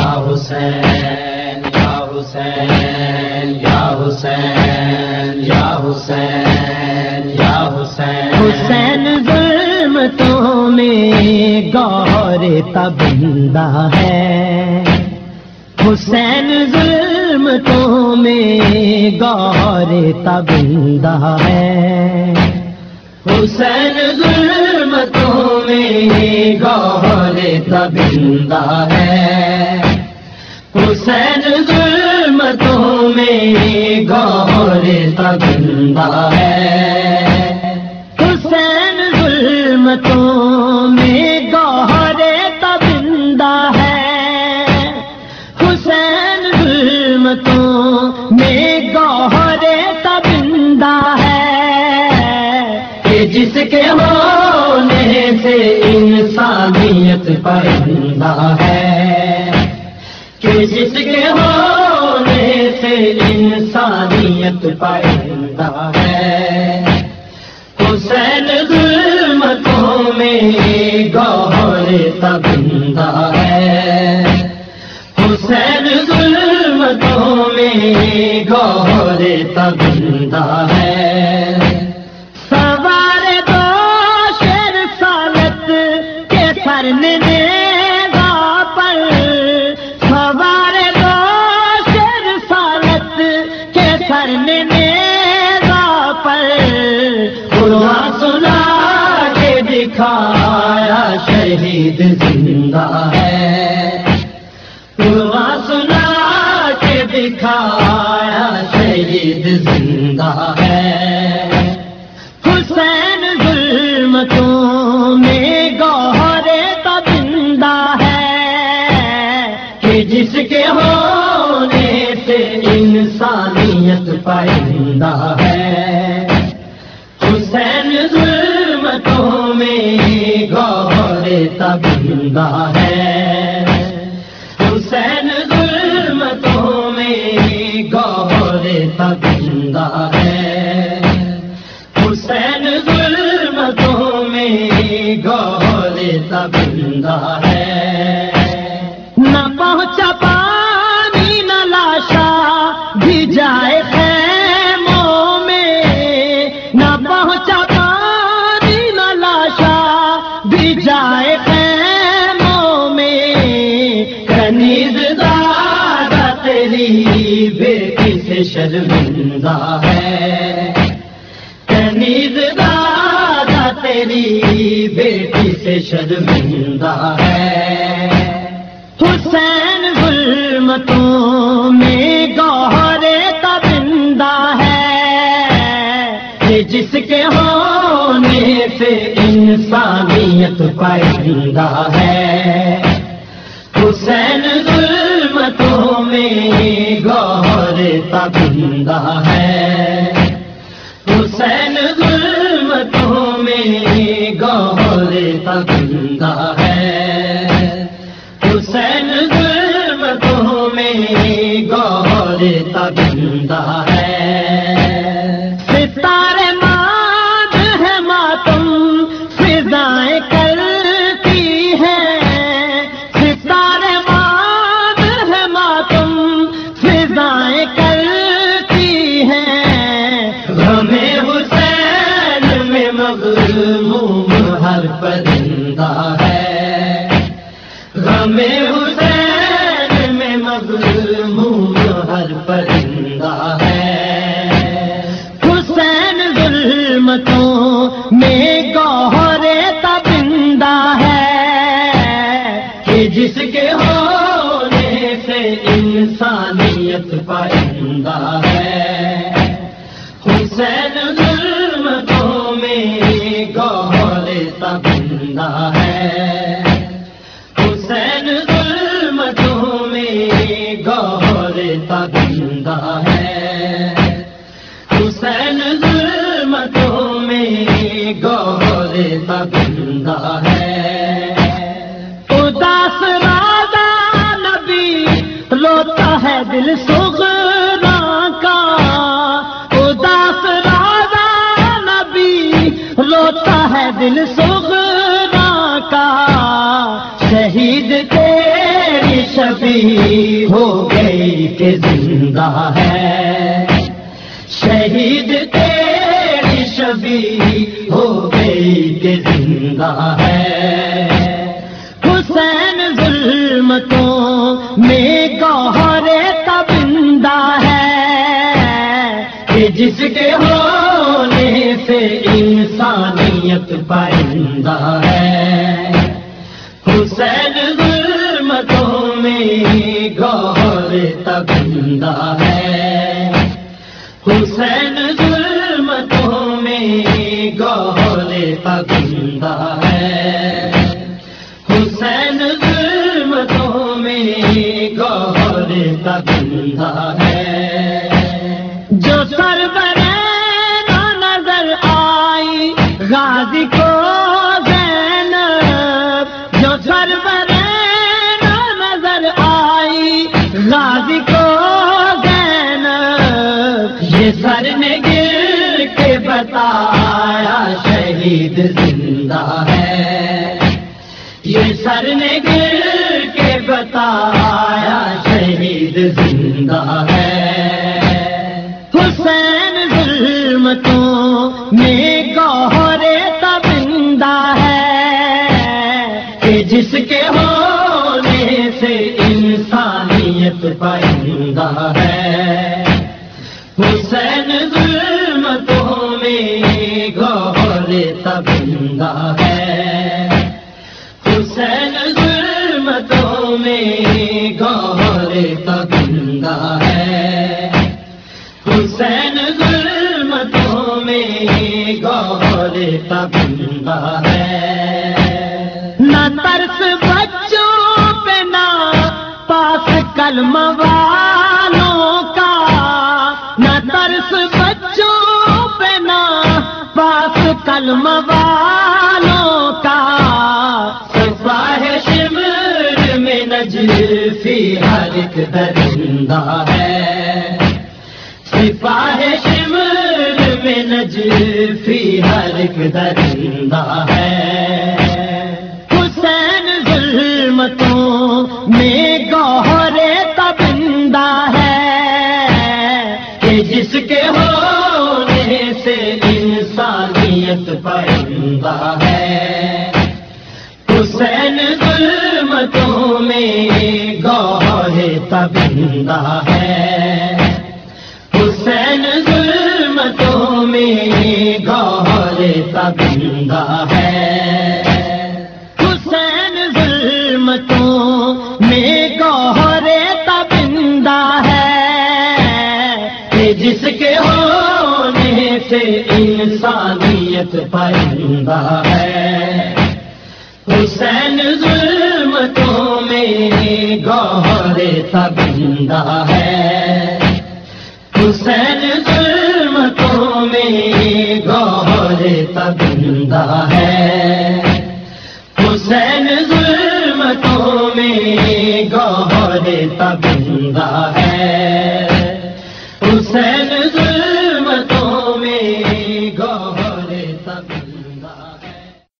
حسین، یا حسین یا حسین یا حسین یا حسین۔ حسین ظلمتوں میں گور تبندہ ہے۔ حسین ظلمتوں میں گور تبندہ ہے۔ حسین ظلمتوں میں گور تبندہ ہے۔ حسین ظلمتوں میں گور تبندہ ہے۔ حسین ظلمتوں میں گور تبندہ ہے۔ حسین ظلمتوں میں گور تبندہ ہے۔ کہ جس کے ہونے سے انسانیت پرندہ ہے۔ جس کے ہونے سے انسانیت پرندہ ہے۔ حسین ظلمتوں میں گور تبندہ ہے۔ حسین ظلمتوں میں گور تبندہ ہے۔ دکھایا شہید زندہ ہے۔ قرآن سنا کے دکھایا شہید زندہ ہے۔ حسین ظلمتوں میں گوہر تبندہ ہے۔ کہ جس کے ہونے سے انسانیت پرندہ ہے۔ زندہ ہے۔ حسین ظلمتوں میں گور تک زندہ ہے۔ حسین ظلمتوں میں گور تک زندہ ہے۔ نہ پہنچا پا کنیز دادا تیری بیٹی سے شرمندہ ہے؟ کنیز دادا تیری بیٹی سے شرمندہ ہے؟ حسین ظلمتوں میں گوہر تبندہ ہے۔ کہ جس کے ہونے سے انسانیت پرندہ ہے۔ حسین ظلمتوں میں گور تبندہ ہے۔ حسین ظلمتوں میں گور تبندہ ہے۔ حسین ظلمتوں میں گور تبندہ ہے۔ گور تبندہ ہے۔ اداس رادا نبی روتا ہے دل سغنا کا۔ اداس رادا نبی روتا ہے دل سغنا کا۔ شہید تیری شبی شبی ہو گئی کہ زندہ ہے۔ شہید گئی کہ زندہ ہے۔ حسین ظلمتوں میں گوہر تبندہ ہے۔ کہ جس کے ہونے سے انسانیت پائندہ ہے۔ حسین ظلمتوں میں گور تبندہ ہے۔ گور نے گر کے بتایا شہید زندہ ہے۔ حسین ظلمتوں میں گوہر تبندہ ہے کہ جس کے ہونے سے انسانیت پائندہ ہے۔ حسین تبندہ ہے۔ حسین ظلمتوں میں گور تبندہ ہے۔ نہ ترس بچوں پہ، نہ پاس کلم والوں کا۔ نہ ترس بچوں پہ، نہ پاس کلم والوں کا۔ سپاہ شمر میں نجفی ہر ایک درندہ ہے۔ سپاہ شمر میں نجفی ہر ایک درندہ ہے۔ حسین ظلمتوں میں گوہر تبندہ ہے۔ کہ جس کے ہونے سے انسانیت پائندہ ہے۔ تبندہ ہے۔ حسین ظلمتوں میں گوہ تبندہ ہے۔ حسین ظلمتوں میں گوہر تبندہ ہے۔ کہ جس کے ہونے سے انسانیت پائندہ ہے۔ حسین ظلمتوں میں گوہر تبندہ ہے۔ حسین ظلمتوں میں گوہر تبندہ ہے۔ حسین ظلمتوں میں گوہر تبندہ ہے۔